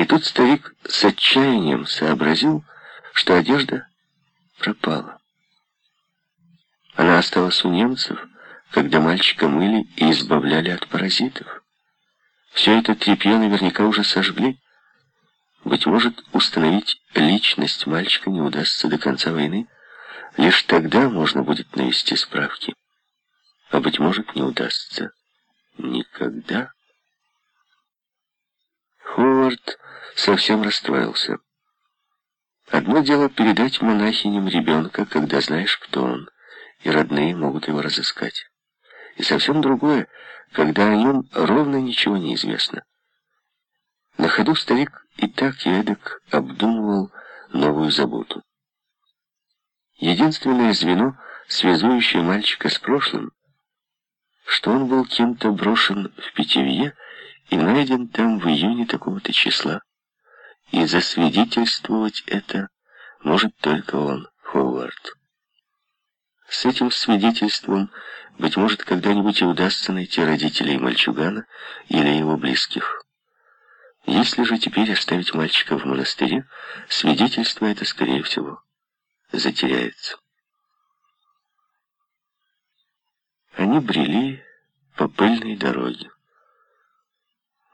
И тут старик с отчаянием сообразил, что одежда пропала. Она осталась у немцев, когда мальчика мыли и избавляли от паразитов. Все это тряпье наверняка уже сожгли. Быть может, установить личность мальчика не удастся до конца войны. Лишь тогда можно будет навести справки. А быть может, не удастся никогда. Ховард совсем расстроился. Одно дело передать монахиням ребенка, когда знаешь, кто он, и родные могут его разыскать. И совсем другое, когда о нем ровно ничего не известно. На ходу старик и так и эдак обдумывал новую заботу. Единственное звено, связующее мальчика с прошлым, что он был кем-то брошен в питьевье и найден там в июне такого-то числа. И засвидетельствовать это может только он, Ховард. С этим свидетельством, быть может, когда-нибудь и удастся найти родителей мальчугана или его близких. Если же теперь оставить мальчика в монастыре, свидетельство это, скорее всего, затеряется. Они брели по пыльной дороге.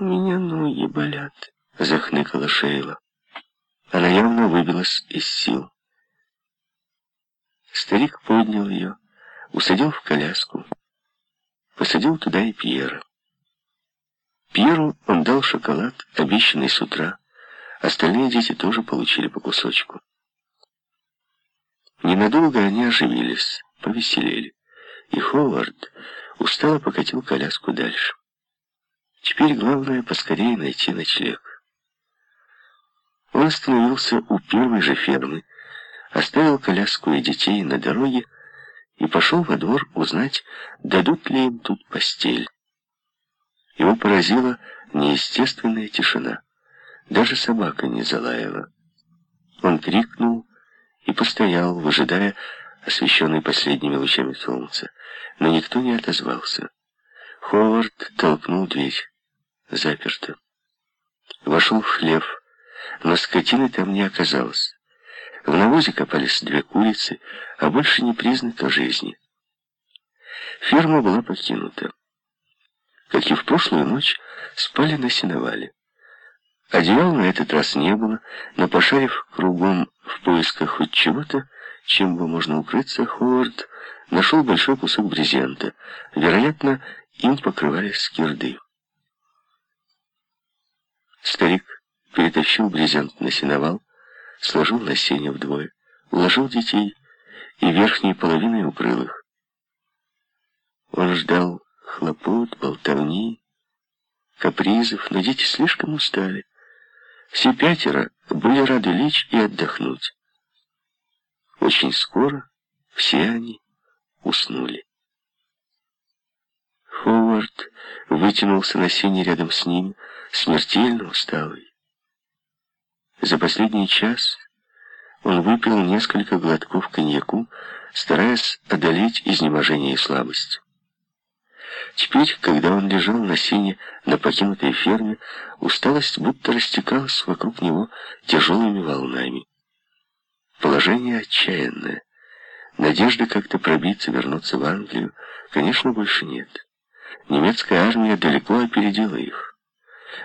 «У меня ноги болят», — захныкала Шейла. Она явно выбилась из сил. Старик поднял ее, усадил в коляску, посадил туда и Пьера. Пьеру он дал шоколад, обещанный с утра. Остальные дети тоже получили по кусочку. Ненадолго они оживились, повеселели, и Ховард устало покатил коляску дальше. Теперь главное поскорее найти ночлег. Он остановился у первой же фермы, оставил коляску и детей на дороге и пошел во двор узнать, дадут ли им тут постель. Его поразила неестественная тишина. Даже собака не залаяла. Он крикнул и постоял, выжидая, освещенный последними лучами солнца, но никто не отозвался. Ховард толкнул дверь. Заперто. Вошел в хлев, но скотины там не оказалось. В навозе копались две курицы, а больше не признака жизни. Ферма была покинута. Как и в прошлую ночь, спали на сеновале. Одеял на этот раз не было, но, пошарив кругом в поисках хоть чего-то, чем бы можно укрыться, Ховард нашел большой кусок брезента. Вероятно, им покрывали скирды. Старик перетащил брезент на сеновал, сложил на сене вдвое, уложил детей и верхней половиной укрыл их. Он ждал хлопот, болтовни, капризов, но дети слишком устали. Все пятеро были рады лечь и отдохнуть. Очень скоро все они уснули. Ховард вытянулся на сене рядом с ними, смертельно усталый. За последний час он выпил несколько глотков коньяку, стараясь одолеть изнеможение и слабость. Теперь, когда он лежал на сене на покинутой ферме, усталость будто растекалась вокруг него тяжелыми волнами. Положение отчаянное. Надежды как-то пробиться, вернуться в Англию, конечно, больше нет. Немецкая армия далеко опередила их.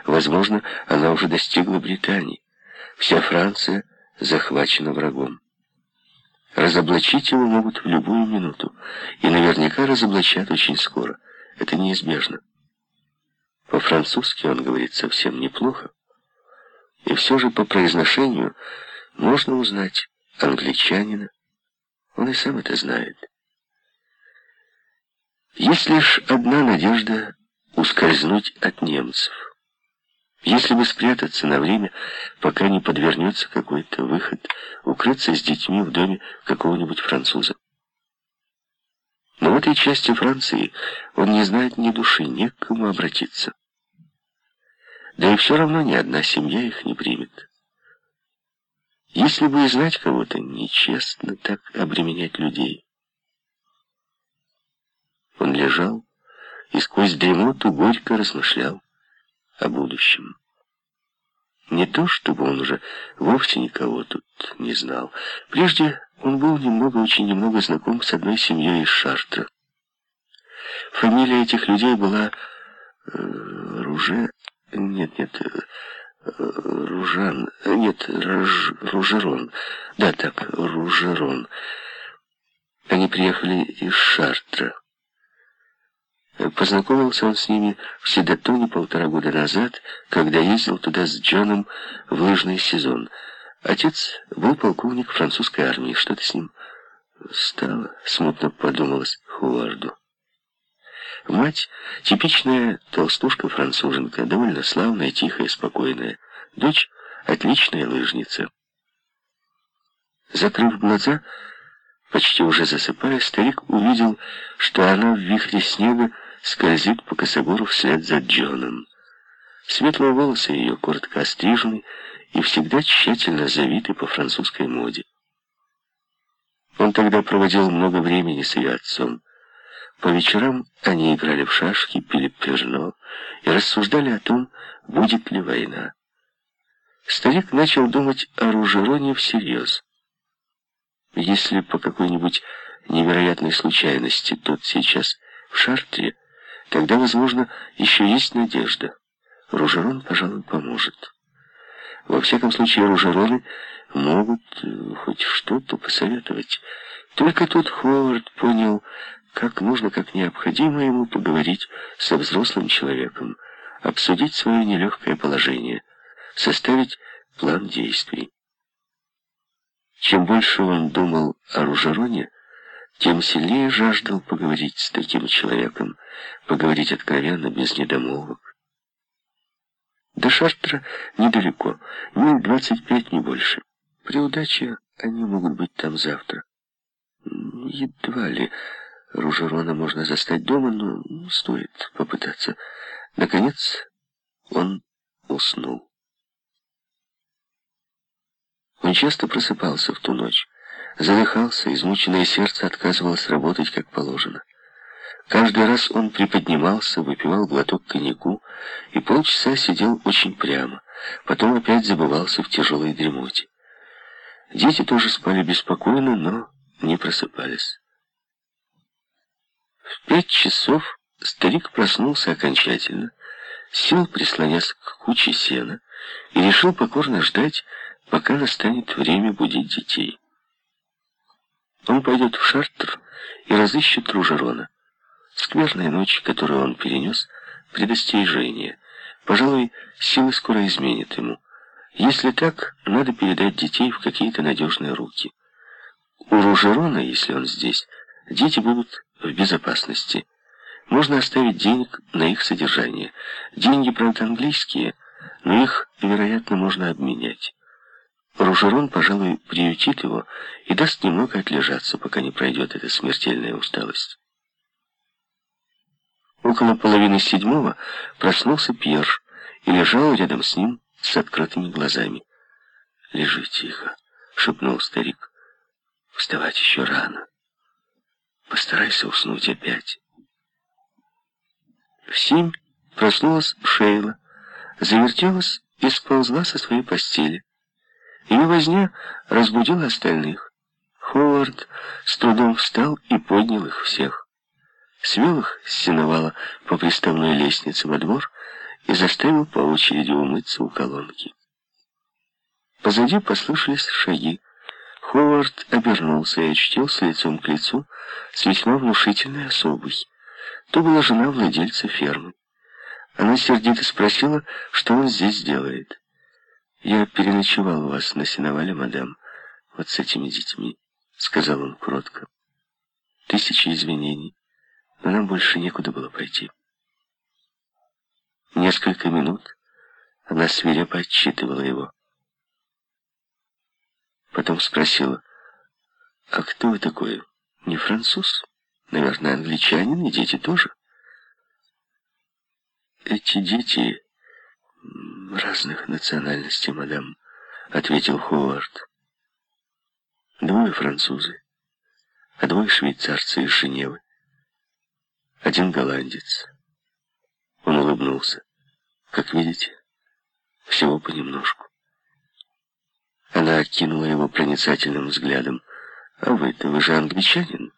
Возможно, она уже достигла Британии. Вся Франция захвачена врагом. Разоблачить его могут в любую минуту, и наверняка разоблачат очень скоро. Это неизбежно. По-французски он говорит совсем неплохо, и все же по произношению можно узнать англичанина. Он и сам это знает. Есть лишь одна надежда ускользнуть от немцев. Если бы спрятаться на время, пока не подвернется какой-то выход, укрыться с детьми в доме какого-нибудь француза. Но в этой части Франции он не знает ни души, не к кому обратиться. Да и все равно ни одна семья их не примет. Если бы и знать кого-то, нечестно так обременять людей. Он лежал и сквозь дремоту горько размышлял о будущем. Не то, чтобы он уже вовсе никого тут не знал. Прежде он был немного, очень немного знаком с одной семьей из Шартра. Фамилия этих людей была э, Руже... Нет, нет, э, Ружан... Нет, Рож... Ружерон. Да, так, Ружерон. Они приехали из Шартра. Познакомился он с ними в Седатоне полтора года назад, когда ездил туда с Джоном в лыжный сезон. Отец был полковник французской армии. Что-то с ним стало, смутно подумалось Хуварду. Мать — типичная толстушка-француженка, довольно славная, тихая, спокойная. Дочь — отличная лыжница. Закрыв глаза, почти уже засыпая, старик увидел, что она в вихре снега скользит по косогору вслед за Джоном. Светлые волосы ее коротко острижены и всегда тщательно завиты по французской моде. Он тогда проводил много времени с ее отцом. По вечерам они играли в шашки, пили перно и рассуждали о том, будет ли война. Старик начал думать о Ружероне всерьез. Если по какой-нибудь невероятной случайности тот сейчас в Шартре, Тогда, возможно, еще есть надежда. Ружерон, пожалуй, поможет. Во всяком случае, ружероны могут э, хоть что-то посоветовать. Только тут Ховард понял, как нужно, как необходимо ему поговорить со взрослым человеком, обсудить свое нелегкое положение, составить план действий. Чем больше он думал о Ружероне, тем сильнее жаждал поговорить с таким человеком, поговорить откровенно, без недомолвок. До Шартра недалеко, миль двадцать пять, не больше. При удаче они могут быть там завтра. Едва ли Ружерона можно застать дома, но стоит попытаться. Наконец он уснул. Он часто просыпался в ту ночь. Задыхался, измученное сердце отказывалось работать как положено. Каждый раз он приподнимался, выпивал глоток коньяку и полчаса сидел очень прямо, потом опять забывался в тяжелой дремоте. Дети тоже спали беспокойно, но не просыпались. В пять часов старик проснулся окончательно, сел, прислонясь к куче сена, и решил покорно ждать, пока настанет время будить детей. Он пойдет в Шартр и разыщет Ружерона. Скверная ночь, которую он перенес, предостережение. Пожалуй, силы скоро изменят ему. Если так, надо передать детей в какие-то надежные руки. У Ружерона, если он здесь, дети будут в безопасности. Можно оставить денег на их содержание. Деньги, правда, английские, но их, вероятно, можно обменять. Ружерон, пожалуй, приютит его и даст немного отлежаться, пока не пройдет эта смертельная усталость. Около половины седьмого проснулся Пьер и лежал рядом с ним с открытыми глазами. «Лежи тихо», — шепнул старик. «Вставать еще рано. Постарайся уснуть опять». В семь проснулась Шейла, завертелась и сползла со своей постели. Ее возня разбудила остальных. Ховард с трудом встал и поднял их всех. Свел их с сеновала по приставной лестнице во двор и заставил по очереди умыться у колонки. Позади послышались шаги. Ховард обернулся и очутился лицом к лицу с весьма внушительной особой. То была жена владельца фермы. Она сердито спросила, что он здесь делает. «Я переночевал у вас на сеновале, мадам, вот с этими детьми», — сказал он кротко. «Тысячи извинений, но нам больше некуда было пойти». Несколько минут она свирепо отчитывала его. Потом спросила, «А кто вы такой? Не француз? Наверное, англичанин, и дети тоже?» «Эти дети...» разных национальностей, мадам», — ответил Ховард. «Двое французы, а двое швейцарцы из Женевы. Один голландец». Он улыбнулся. «Как видите, Всего понемножку. Она окинула его проницательным взглядом. «А вы-то, вы же англичанин?»